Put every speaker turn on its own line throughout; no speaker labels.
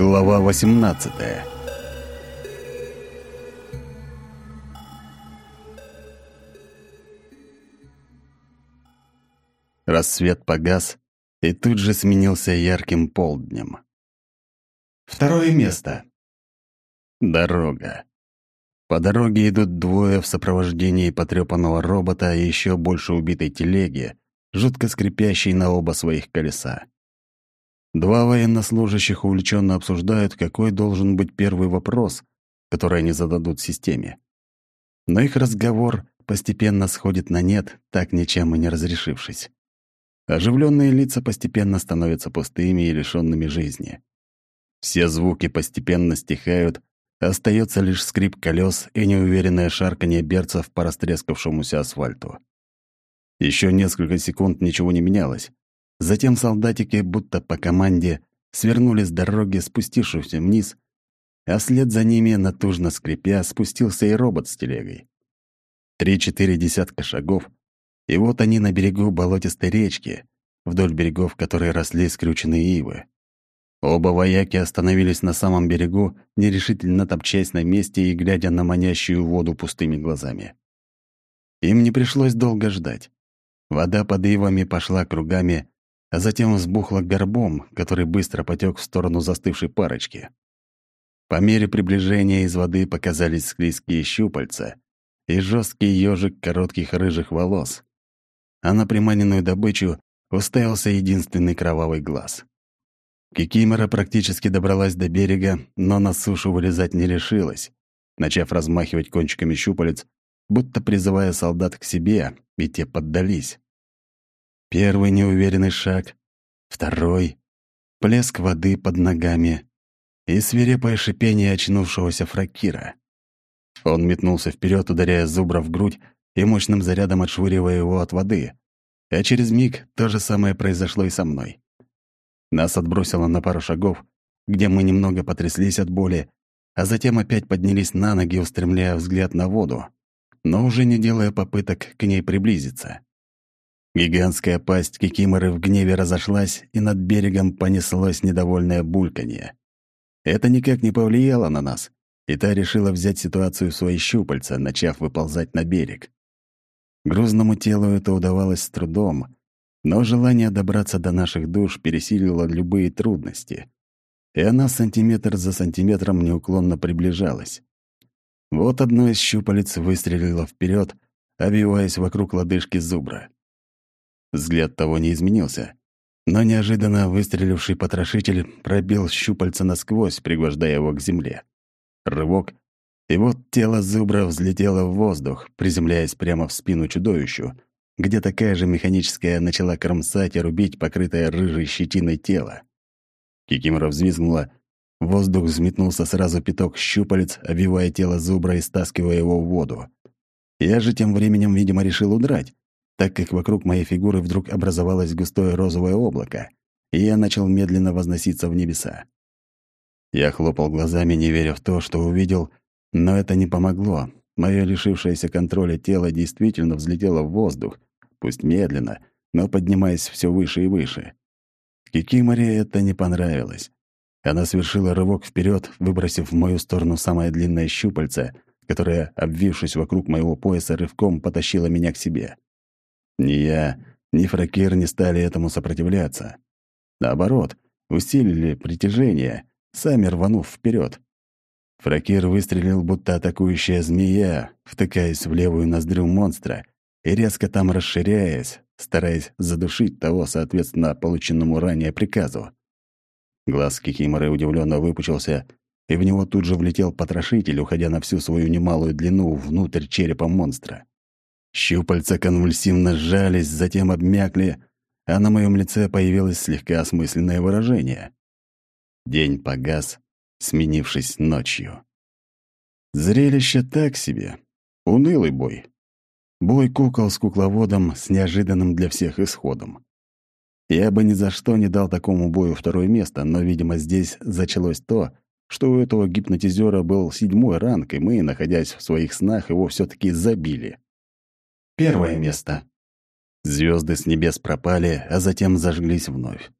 Глава 18 Рассвет погас и тут же сменился ярким полднем. Второе место. Дорога. По дороге идут двое в сопровождении потрепанного робота и еще больше убитой телеги, жутко скрипящей на оба своих колеса. Два военнослужащих увлеченно обсуждают, какой должен быть первый вопрос, который они зададут системе. Но их разговор постепенно сходит на нет, так ничем и не разрешившись. Оживленные лица постепенно становятся пустыми и лишенными жизни. Все звуки постепенно стихают, остается лишь скрип колес и неуверенное шарканье берцев по растрескавшемуся асфальту. Еще несколько секунд ничего не менялось. Затем солдатики, будто по команде, свернули с дороги, спустившись вниз, а вслед за ними, натужно скрипя, спустился и робот с телегой. Три-четыре десятка шагов, и вот они на берегу болотистой речки, вдоль берегов которой росли скрюченные ивы. Оба вояки остановились на самом берегу, нерешительно топчась на месте и глядя на манящую воду пустыми глазами. Им не пришлось долго ждать. Вода под ивами пошла кругами, а затем взбухла горбом, который быстро потек в сторону застывшей парочки. По мере приближения из воды показались склизкие щупальца и жесткий ежик коротких рыжих волос, а на приманенную добычу уставился единственный кровавый глаз. Кикимора практически добралась до берега, но на сушу вылезать не решилась, начав размахивать кончиками щупалец, будто призывая солдат к себе, и те поддались. Первый неуверенный шаг, второй — плеск воды под ногами и свирепое шипение очнувшегося фракира. Он метнулся вперед, ударяя зубра в грудь и мощным зарядом отшвыривая его от воды, а через миг то же самое произошло и со мной. Нас отбросило на пару шагов, где мы немного потряслись от боли, а затем опять поднялись на ноги, устремляя взгляд на воду, но уже не делая попыток к ней приблизиться. Гигантская пасть кикиморы в гневе разошлась, и над берегом понеслось недовольное бульканье. Это никак не повлияло на нас, и та решила взять ситуацию в свои щупальца, начав выползать на берег. Грузному телу это удавалось с трудом, но желание добраться до наших душ пересилило любые трудности, и она сантиметр за сантиметром неуклонно приближалась. Вот одно из щупалец выстрелило вперед, обвиваясь вокруг лодыжки зубра. Взгляд того не изменился, но неожиданно выстреливший потрошитель пробил щупальца насквозь, пригвождая его к земле. Рывок, и вот тело зубра взлетело в воздух, приземляясь прямо в спину чудовищу, где такая же механическая начала кромсать и рубить покрытое рыжей щетиной тело. Кикимора взвизгнула, воздух взметнулся сразу пяток щупалец, обвивая тело зубра и стаскивая его в воду. Я же тем временем, видимо, решил удрать, так как вокруг моей фигуры вдруг образовалось густое розовое облако, и я начал медленно возноситься в небеса. Я хлопал глазами, не веря в то, что увидел, но это не помогло. Мое лишившееся контроля тело действительно взлетело в воздух, пусть медленно, но поднимаясь все выше и выше. Кикиморе это не понравилось. Она совершила рывок вперед, выбросив в мою сторону самое длинное щупальце, которое, обвившись вокруг моего пояса, рывком потащило меня к себе. Ни я, ни Фракир не стали этому сопротивляться. Наоборот, усилили притяжение, сами рванув вперед. Фракир выстрелил, будто атакующая змея, втыкаясь в левую ноздрю монстра и резко там расширяясь, стараясь задушить того, соответственно, полученному ранее приказу. Глаз Кикиморы удивленно выпучился, и в него тут же влетел потрошитель, уходя на всю свою немалую длину внутрь черепа монстра. Щупальца конвульсивно сжались, затем обмякли, а на моем лице появилось слегка осмысленное выражение. День погас, сменившись ночью. Зрелище так себе. Унылый бой. Бой кукол с кукловодом с неожиданным для всех исходом. Я бы ни за что не дал такому бою второе место, но, видимо, здесь зачалось то, что у этого гипнотизера был седьмой ранг, и мы, находясь в своих снах, его все таки забили.
Первое место.
Звезды с небес пропали, а затем зажглись вновь.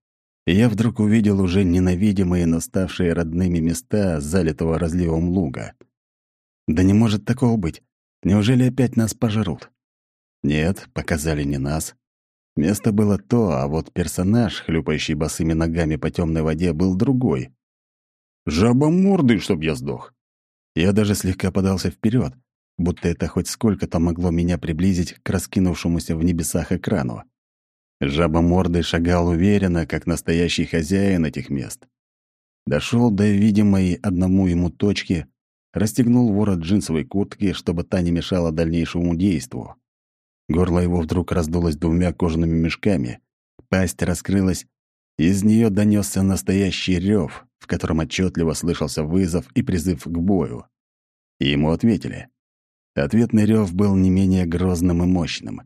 и я вдруг увидел уже ненавидимые, но ставшие родными места залитого разливом луга. Да не может такого быть. Неужели опять нас пожрут? Нет, показали не нас. Место было то, а вот персонаж, хлюпающий босыми ногами по темной воде, был другой. Жаба морды, чтоб я сдох. Я даже слегка подался вперед, будто это хоть сколько-то могло меня приблизить к раскинувшемуся в небесах экрану. Жаба морды шагал уверенно, как настоящий хозяин этих мест. Дошел до видимой одному ему точки, расстегнул ворот джинсовой куртки, чтобы та не мешала дальнейшему действу. Горло его вдруг раздулось двумя кожаными мешками, пасть раскрылась, из нее донесся настоящий рев, в котором отчетливо слышался вызов и призыв к бою. И ему ответили. Ответный рев был не менее грозным и мощным.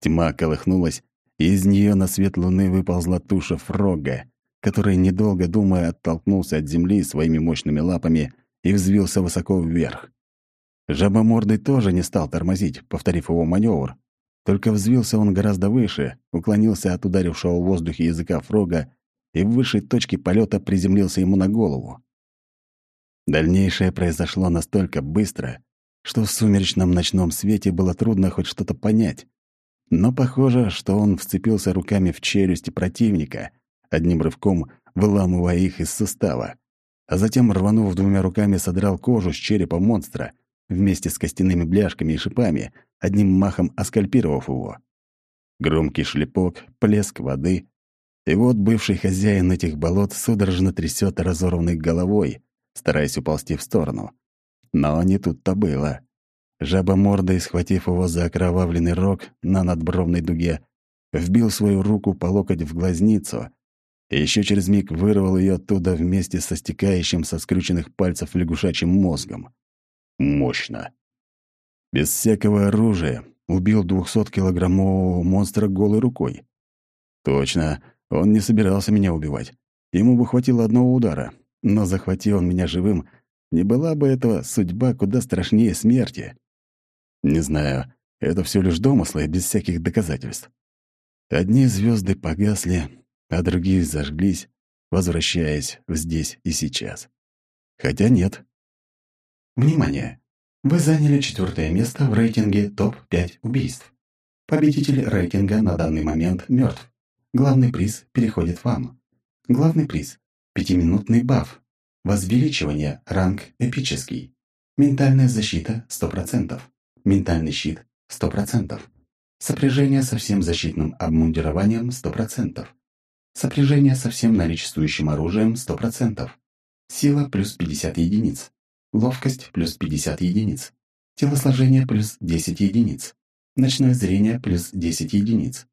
Тьма колыхнулась, и из нее на свет луны выползла туша фрога, который, недолго думая, оттолкнулся от земли своими мощными лапами и взвился высоко вверх. Жабомордый тоже не стал тормозить, повторив его маневр. Только взвился он гораздо выше, уклонился от ударившего в воздухе языка фрога и в высшей точке полета приземлился ему на голову. Дальнейшее произошло настолько быстро, что в сумеречном ночном свете было трудно хоть что-то понять. Но похоже, что он вцепился руками в челюсти противника, одним рывком выламывая их из сустава, а затем, рванув двумя руками, содрал кожу с черепа монстра вместе с костяными бляшками и шипами, одним махом оскальпировав его. Громкий шлепок, плеск воды, и вот бывший хозяин этих болот судорожно трясет разорванной головой, стараясь уползти в сторону. Но не тут-то было. Жаба мордой, схватив его за окровавленный рог на надбровной дуге, вбил свою руку по локоть в глазницу и еще через миг вырвал ее оттуда вместе со стекающим со скрюченных пальцев лягушачьим мозгом. Мощно. Без всякого оружия убил двухсоткилограммового монстра голой рукой. Точно, он не собирался меня убивать. Ему бы хватило одного удара, но захватил он меня живым, не была бы этого судьба куда страшнее смерти. Не знаю, это все лишь домыслы, без всяких доказательств. Одни звезды погасли, а другие зажглись, возвращаясь в здесь и сейчас. Хотя нет.
Внимание! Вы заняли четвертое место в рейтинге ТОП-5 убийств. Победитель рейтинга на данный момент мертв. Главный приз переходит вам. Главный приз – пятиминутный баф. Возвеличивание, ранг эпический. Ментальная защита – 100%. Ментальный щит – 100%. Сопряжение со всем защитным обмундированием – 100%. Сопряжение со всем наличествующим оружием – 100%. Сила плюс 50 единиц. Ловкость плюс 50 единиц. Телосложение плюс 10 единиц. Ночное зрение плюс 10 единиц.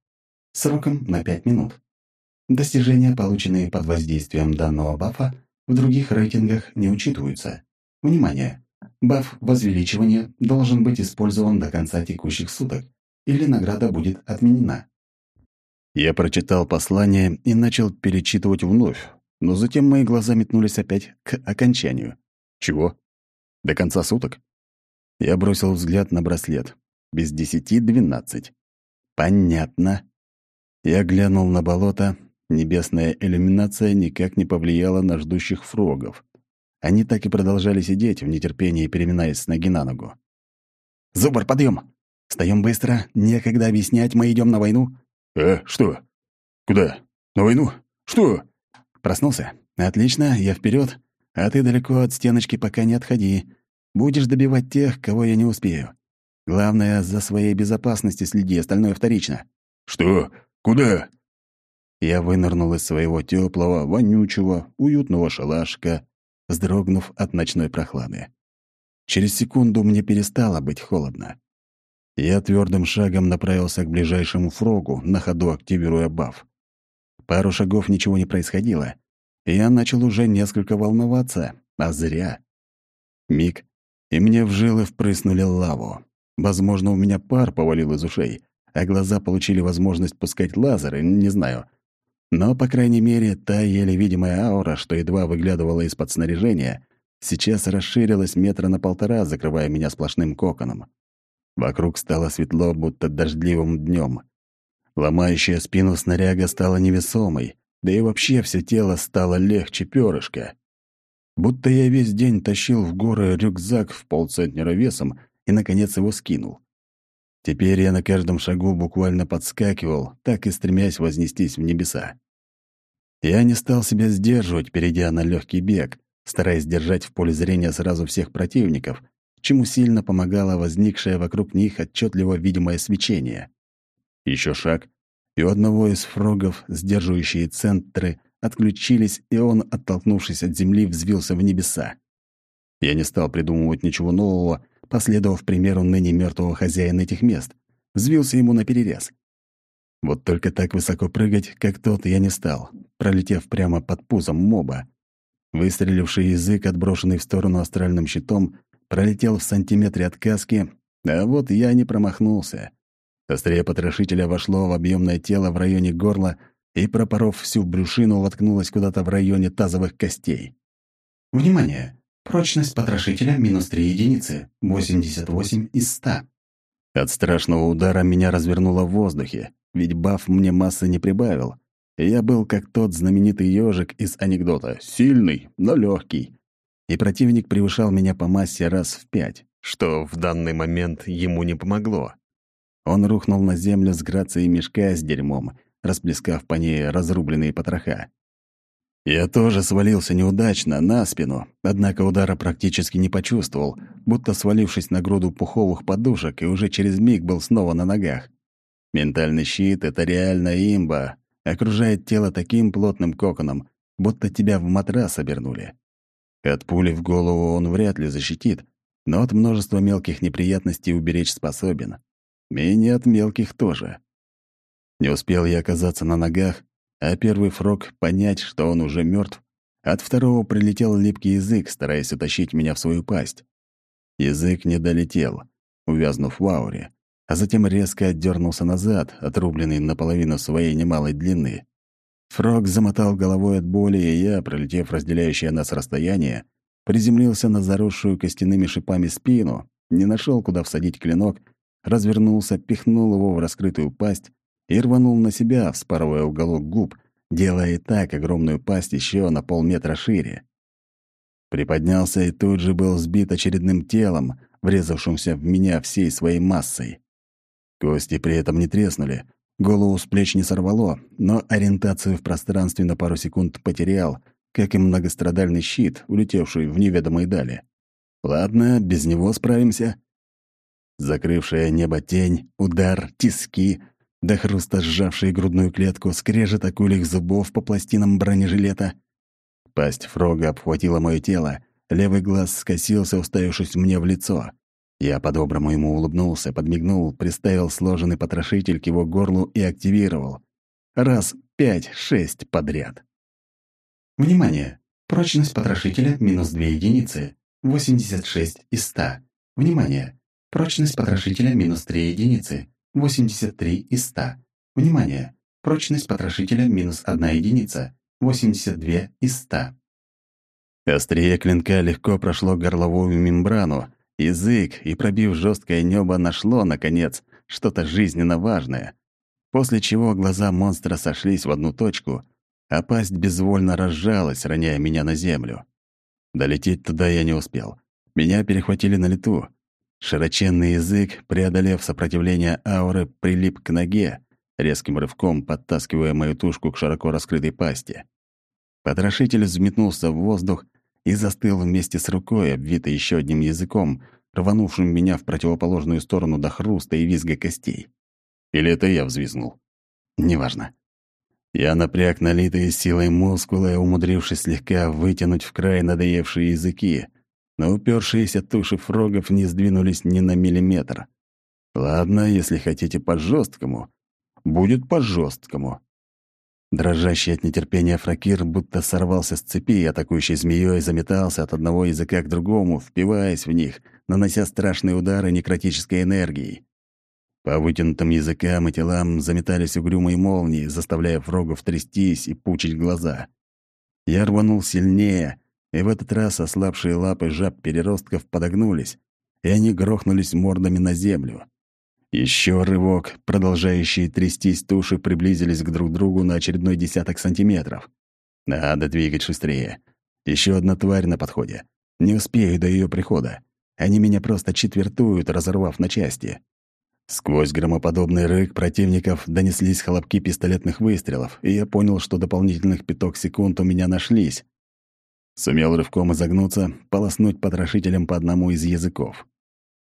Сроком на 5 минут. Достижения, полученные под воздействием данного бафа, в других рейтингах не учитываются. Внимание! Баф возвеличивания должен быть использован до конца текущих суток, или награда будет отменена.
Я прочитал послание и начал перечитывать вновь, но затем мои глаза метнулись опять к окончанию. Чего? До конца суток? Я бросил взгляд на браслет. Без десяти двенадцать. Понятно. Я глянул на болото. Небесная иллюминация никак не повлияла на ждущих фрогов. Они так и продолжали сидеть в нетерпении, переминаясь с ноги на ногу.
«Зубр, подъем! Встаем быстро, некогда объяснять, мы идем на войну».
«Э, что? Куда? На войну? Что?»
«Проснулся? Отлично, я вперед, а ты далеко от стеночки пока не отходи. Будешь добивать тех, кого я не успею. Главное, за своей безопасностью следи, остальное вторично».
«Что? Куда?»
Я вынырнул из своего теплого, вонючего, уютного шалашка, вздрогнув от ночной прохлады. Через секунду мне перестало быть холодно. Я твердым шагом направился к ближайшему фрогу, на ходу активируя баф. Пару шагов ничего не происходило, я начал уже несколько волноваться, а зря. Миг, и мне в жилы впрыснули лаву. Возможно, у меня пар повалил из ушей, а глаза получили возможность пускать лазеры, не знаю. Но, по крайней мере, та еле видимая аура, что едва выглядывала из-под снаряжения, сейчас расширилась метра на полтора, закрывая меня сплошным коконом. Вокруг стало светло, будто дождливым днем. Ломающая спину снаряга стала невесомой,
да и вообще все тело стало легче перышка. Будто я весь день тащил в горы рюкзак в полцентнера весом и, наконец, его скинул. Теперь я на каждом шагу буквально подскакивал, так и стремясь вознестись в небеса. Я не стал себя сдерживать, перейдя на легкий бег, стараясь держать в поле зрения сразу всех противников, чему сильно помогало возникшее вокруг них отчетливо видимое свечение. Еще шаг, и у одного из фрогов, сдерживающие центры, отключились, и он, оттолкнувшись от земли, взвился в небеса. Я не стал придумывать ничего нового, последовав примеру ныне мертвого хозяина этих мест. Взвился ему на перерез. Вот только так высоко прыгать, как тот, я не стал, пролетев прямо под пузом моба. Выстреливший язык, отброшенный в сторону астральным щитом, пролетел в сантиметре от каски, а вот я не промахнулся. Острее потрошителя вошло в объемное тело в районе горла и, пропоров всю брюшину, воткнулось куда-то в районе тазовых костей.
«Внимание! Прочность потрошителя минус 3 единицы, 88 из 100».
От страшного удара меня развернуло в воздухе, ведь баф мне массы не прибавил. Я был как тот знаменитый ежик из анекдота. Сильный, но легкий. И противник превышал меня по массе раз в пять, что в данный момент ему не помогло. Он рухнул на землю с грацией мешка с дерьмом, расплескав по ней разрубленные потроха. Я тоже свалился неудачно, на спину, однако удара практически не почувствовал, будто свалившись на груду пуховых подушек и уже через миг был снова на ногах. Ментальный щит — это реально имба, окружает тело таким плотным коконом, будто тебя в матрас обернули. От пули в голову он вряд ли защитит, но от множества мелких неприятностей уберечь способен. И не от мелких тоже. Не успел я оказаться на ногах, а первый фрог понять, что он уже мертв, от второго прилетел липкий язык, стараясь утащить меня в свою пасть. Язык не долетел, увязнув в ауре, а затем резко отдернулся назад, отрубленный наполовину своей немалой длины. Фрог замотал головой от боли, и я, пролетев разделяющее нас расстояние, приземлился на заросшую костяными шипами спину, не нашел, куда всадить клинок — развернулся, пихнул его в раскрытую пасть и рванул на себя, вспарывая уголок губ, делая и так огромную пасть еще на полметра шире. Приподнялся и тут же был сбит очередным телом, врезавшимся в меня всей своей массой. Кости при этом не треснули, голову с плеч не сорвало, но ориентацию в пространстве на пару секунд потерял, как и многострадальный щит, улетевший в неведомые дали. Ладно, без него справимся. Закрывшая небо тень, удар, тиски, до хруста сжавшие грудную клетку, скрежет акулих зубов по пластинам бронежилета. Пасть Фрога обхватила мое тело, левый глаз скосился, уставившись мне в лицо. Я по-доброму ему улыбнулся, подмигнул, приставил сложенный потрошитель к его горлу и активировал. Раз пять-шесть подряд.
Внимание! Прочность потрошителя минус 2 единицы. 86 из 100. Внимание! Прочность потрошителя минус 3 единицы. 83 из 100. Внимание! Прочность потрошителя минус 1 единица. 82 из 100.
Острие клинка легко прошло горловую мембрану, язык, и, пробив жесткое небо, нашло, наконец, что-то жизненно важное, после чего глаза монстра сошлись в одну точку, а пасть безвольно разжалась, роняя меня на землю. Долететь туда я не успел. Меня перехватили на лету, Широченный язык, преодолев сопротивление ауры, прилип к ноге, резким рывком подтаскивая мою тушку к широко раскрытой пасти. Потрошитель взметнулся в воздух и застыл вместе с рукой, обвитой еще одним языком, рванувшим меня в противоположную сторону до хруста и визга костей. Или это я взвизгнул? Неважно. Я напряг налитые силой мускулы, умудрившись слегка вытянуть в край надоевшие языки, но упершиеся туши фрогов не сдвинулись ни на миллиметр. Ладно, если хотите по-жесткому, будет по-жесткому. Дрожащий от нетерпения фракир будто сорвался с цепи, атакующей змеей заметался от одного языка к другому, впиваясь в них, нанося страшные удары некротической энергией. По вытянутым языкам и телам заметались угрюмые молнии, заставляя фрогов трястись и пучить глаза. Я рванул сильнее, и в этот раз ослабшие лапы жаб-переростков подогнулись, и они грохнулись мордами на землю. Еще рывок, продолжающие трястись туши приблизились к друг другу на очередной десяток сантиметров. Надо двигать шустрее. Еще одна тварь на подходе. Не успею до ее прихода. Они меня просто четвертуют, разорвав на части. Сквозь громоподобный рык противников донеслись хлопки пистолетных выстрелов, и я понял, что дополнительных пяток секунд у меня нашлись. Сумел рывком изогнуться, полоснуть потрошителем по одному из языков.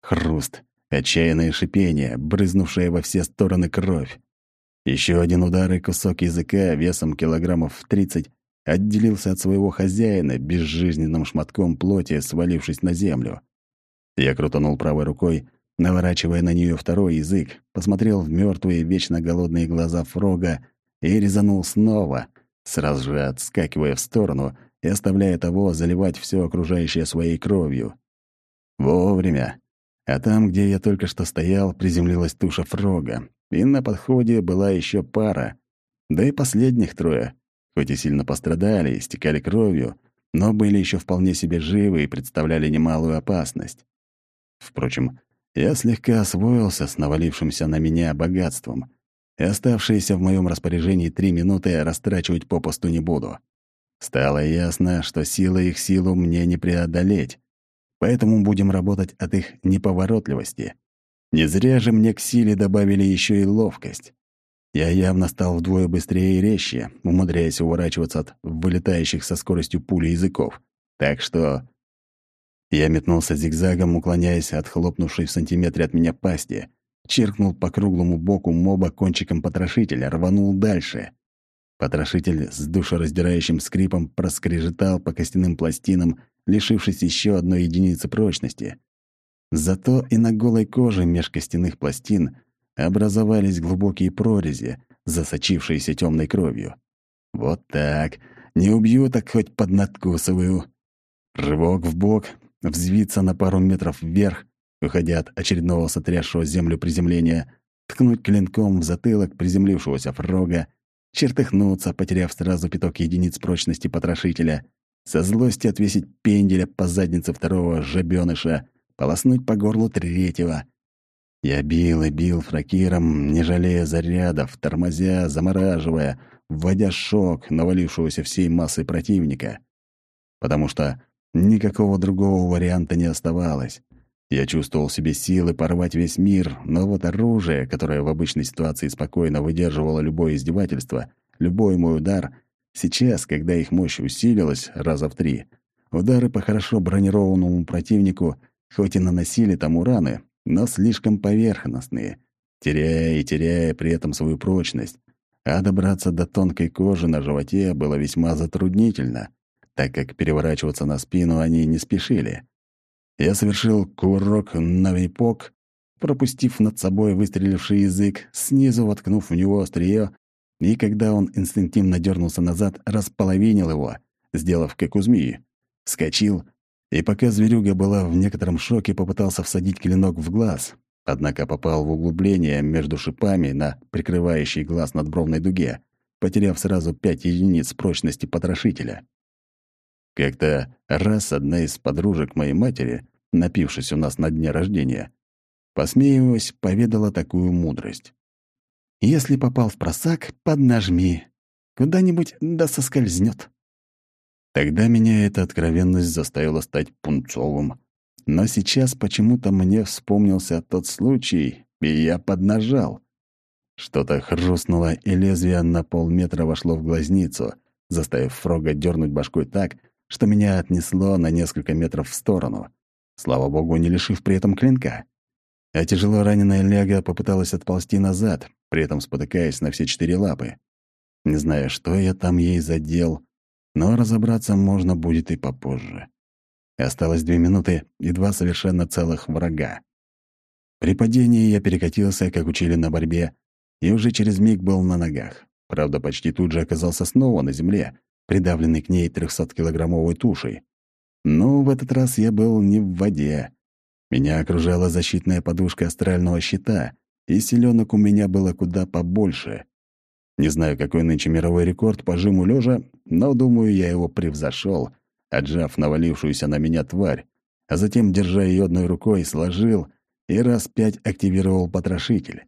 Хруст, отчаянное шипение, брызнувшая во все стороны кровь. Еще один удар и кусок языка весом килограммов в тридцать отделился от своего хозяина безжизненным шматком плоти, свалившись на землю. Я крутанул правой рукой, наворачивая на нее второй язык, посмотрел в мертвые вечно голодные глаза Фрога и резанул снова, сразу же отскакивая в сторону и оставляя того заливать все окружающее своей кровью. Вовремя. А там, где я только что стоял, приземлилась туша Фрога, и на подходе была еще пара, да и последних трое, хоть и сильно пострадали, истекали кровью, но были еще вполне себе живы и представляли немалую опасность. Впрочем, я слегка освоился с навалившимся на меня богатством, и оставшиеся в моем распоряжении три минуты растрачивать попусту не буду. Стало ясно, что сила их силу мне не преодолеть, поэтому будем работать от их неповоротливости. Не зря же мне к силе добавили еще и ловкость. Я явно стал вдвое быстрее и резче, умудряясь уворачиваться от вылетающих со скоростью пули языков. Так что я метнулся зигзагом, уклоняясь от хлопнувшей в сантиметре от меня пасти, чиркнул по круглому боку моба кончиком потрошителя, рванул дальше. Потрошитель с душераздирающим скрипом проскрежетал по костяным пластинам, лишившись еще одной единицы прочности. Зато и на голой коже меж пластин образовались глубокие прорези, засочившиеся темной кровью. Вот так. Не убью, так хоть поднадкусываю. Рывок в бок, взвиться на пару метров вверх, уходя от очередного сотрясшего землю приземления, ткнуть клинком в затылок приземлившегося фрога, чертыхнуться, потеряв сразу пяток единиц прочности потрошителя, со злости отвесить пенделя по заднице второго жабёныша, полоснуть по горлу третьего. Я бил и бил фракиром, не жалея зарядов, тормозя, замораживая, вводя шок навалившегося всей массы противника. Потому что Никакого другого варианта не оставалось. Я чувствовал себе силы порвать весь мир, но вот оружие, которое в обычной ситуации спокойно выдерживало любое издевательство, любой мой удар, сейчас, когда их мощь усилилась раза в три, удары по хорошо бронированному противнику хоть и наносили тому раны, но слишком поверхностные, теряя и теряя при этом свою прочность, а добраться до тонкой кожи на животе было весьма затруднительно — так как переворачиваться на спину они не спешили. Я совершил кувырок на випок, пропустив над собой выстреливший язык, снизу воткнув в него острие, и когда он инстинктивно дернулся назад, располовинил его, сделав как у змеи. Скочил, и пока зверюга была в некотором шоке, попытался всадить клинок в глаз, однако попал в углубление между шипами на прикрывающий глаз надбровной дуге, потеряв сразу пять единиц прочности потрошителя. Как-то раз одна из подружек моей матери, напившись у нас на дне рождения, посмеиваясь, поведала такую мудрость. «Если попал в просак, поднажми. Куда-нибудь да соскользнет». Тогда меня эта откровенность заставила стать пунцовым. Но сейчас почему-то мне вспомнился тот случай, и я поднажал. Что-то хрустнуло, и лезвие на полметра вошло в глазницу, заставив Фрога дернуть башкой так, что меня отнесло на несколько метров в сторону, слава богу, не лишив при этом клинка. А тяжело раненая Лега попыталась отползти назад, при этом спотыкаясь на все четыре лапы. Не знаю, что я там ей задел, но разобраться можно будет и попозже. Осталось две минуты и два совершенно целых врага. При падении я перекатился, как учили на борьбе, и уже через миг был на ногах. Правда, почти тут же оказался снова на земле, придавленный к ней 300-килограммовой тушей. Но в этот раз я был не в воде. Меня окружала защитная подушка астрального щита, и селенок у меня было куда побольше. Не знаю, какой нынче мировой рекорд по жиму лежа, но, думаю, я его превзошел, отжав навалившуюся на меня тварь, а затем, держа ее одной рукой, сложил и раз пять активировал потрошитель.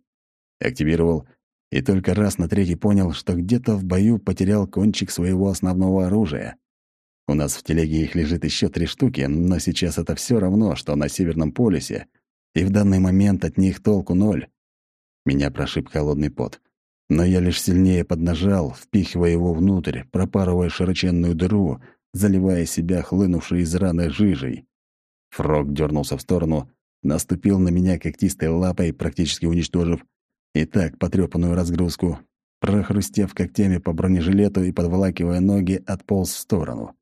Активировал и только раз на третий понял, что где-то в бою потерял кончик своего основного оружия. У нас в телеге их лежит еще три штуки, но сейчас это все равно, что на Северном полюсе, и в данный момент от них толку ноль. Меня прошиб холодный пот. Но я лишь сильнее поднажал, впихивая его внутрь, пропарывая широченную дыру, заливая себя хлынувшей из раны жижей. Фрог дернулся в сторону, наступил на меня когтистой лапой, практически уничтожив, и так потрепанную разгрузку, прохрустев когтями по бронежилету и подволакивая ноги, отполз в сторону.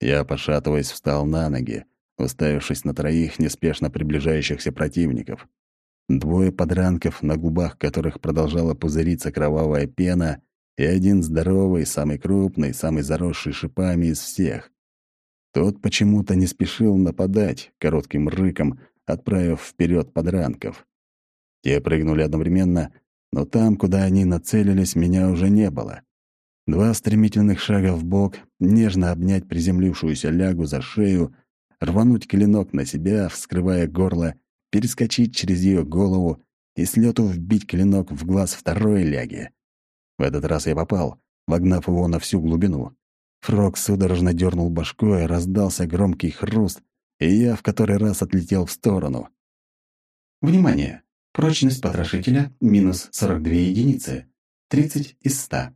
Я, пошатываясь, встал на ноги, уставившись на троих неспешно приближающихся противников. Двое подранков, на губах которых продолжала пузыриться кровавая пена, и один здоровый, самый крупный, самый заросший шипами из всех. Тот почему-то не спешил нападать, коротким рыком отправив вперед подранков. Те прыгнули одновременно, но там, куда они нацелились, меня уже не было. Два стремительных шага в бок, нежно обнять приземлившуюся лягу за шею, рвануть клинок на себя, вскрывая горло, перескочить через ее голову и с лету вбить клинок в глаз второй ляги. В этот раз я попал, вогнав его на всю глубину. Фрог судорожно дернул башкой, раздался громкий хруст, и я в который раз отлетел в сторону.
Внимание! Прочность потрошителя — минус 42 единицы. 30 из 100.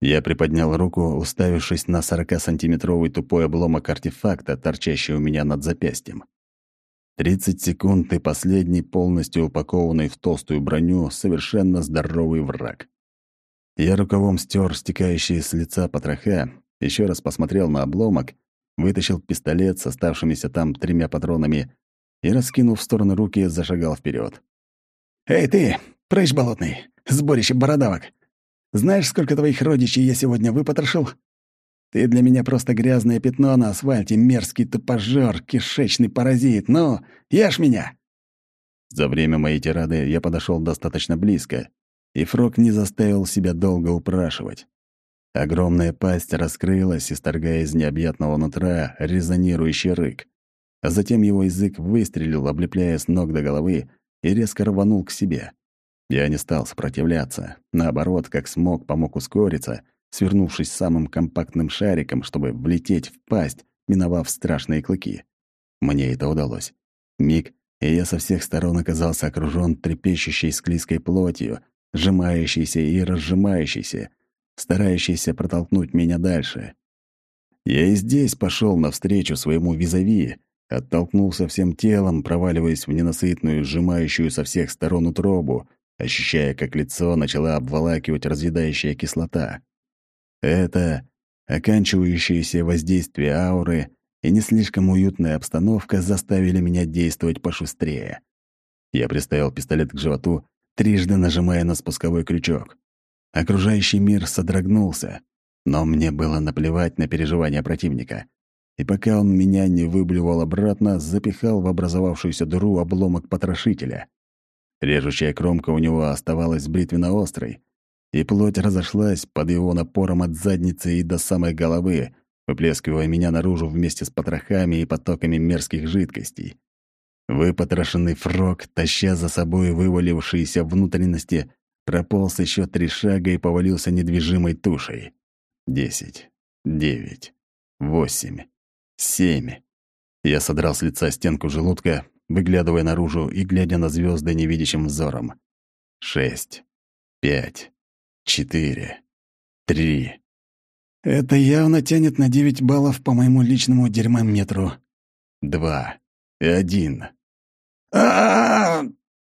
Я приподнял руку, уставившись на 40-сантиметровый тупой обломок артефакта, торчащий у меня над запястьем. 30 секунд и последний, полностью упакованный в толстую броню, совершенно здоровый враг. Я рукавом стер стекающие с лица потроха, еще раз посмотрел на обломок, вытащил пистолет с оставшимися там тремя патронами и, раскинув в стороны руки, зашагал вперед.
«Эй ты, прыщ болотный, сборище бородавок! Знаешь, сколько твоих родичей я сегодня выпотрошил? Ты для меня просто грязное пятно на асфальте, мерзкий тупожор, кишечный паразит. Ну, ешь меня!»
За время моей тирады я подошел достаточно близко, и Фрог не заставил себя долго упрашивать. Огромная пасть раскрылась, исторгая из необъятного нутра резонирующий рык. А затем его язык выстрелил, облепляя с ног до головы, и резко рванул к себе. Я не стал сопротивляться. Наоборот, как смог, помог ускориться, свернувшись самым компактным шариком, чтобы влететь в пасть, миновав страшные клыки. Мне это удалось. Миг, и я со всех сторон оказался окружён трепещущей склизкой плотью, сжимающейся и разжимающейся, старающейся протолкнуть меня дальше. Я и здесь пошел навстречу своему визави, оттолкнулся всем телом, проваливаясь в ненасытную, сжимающую со всех сторон утробу, ощущая, как лицо начала обволакивать разъедающая кислота. Это оканчивающееся воздействие ауры и не слишком уютная обстановка заставили меня действовать пошустрее. Я приставил пистолет к животу, трижды нажимая на спусковой крючок. Окружающий мир содрогнулся, но мне было наплевать на переживания противника. И пока он меня не выблевал обратно, запихал в образовавшуюся дыру обломок потрошителя. Режущая кромка у него оставалась бритвенно-острой, и плоть разошлась под его напором от задницы и до самой головы, выплескивая меня наружу вместе с потрохами и потоками мерзких жидкостей. Выпотрошенный фрог, таща за собой вывалившиеся внутренности, прополз еще три шага и повалился недвижимой тушей. Десять, девять, восемь, семь. Я содрал с лица стенку желудка, выглядывая наружу и глядя на звезды невидящим взором. Шесть, пять, четыре, три.
Это явно тянет на девять баллов по моему личному дерьмометру.
Два и один.
а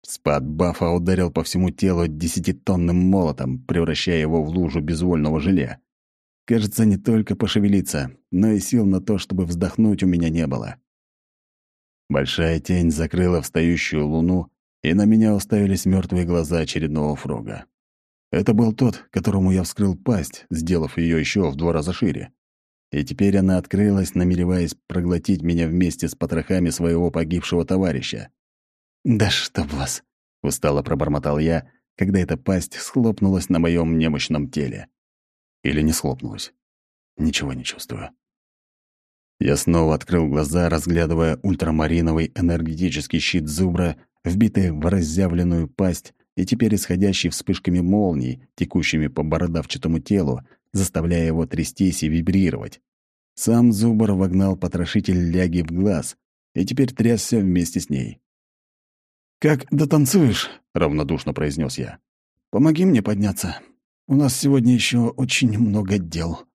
Спад бафа ударил по всему телу десятитонным молотом, превращая его в лужу безвольного желе. Кажется, не только пошевелиться, но и сил на то, чтобы вздохнуть, у меня не было. Большая тень закрыла встающую луну, и на меня уставились мертвые глаза очередного фрога. Это был тот, которому я вскрыл пасть, сделав ее еще в два раза шире. И теперь она открылась, намереваясь проглотить меня вместе с потрохами своего погибшего товарища. «Да чтоб вас!» — устало пробормотал я, когда эта пасть схлопнулась на моем немощном теле. Или не схлопнулась. Ничего не чувствую. Я снова открыл глаза, разглядывая ультрамариновый энергетический щит зубра, вбитый в разъявленную пасть и теперь исходящий вспышками молний, текущими по бородавчатому телу, заставляя его трястись и вибрировать. Сам зубр вогнал потрошитель ляги в глаз и теперь трясся вместе с ней.
«Как дотанцуешь?» — равнодушно произнес я. «Помоги мне подняться. У нас сегодня еще очень много дел».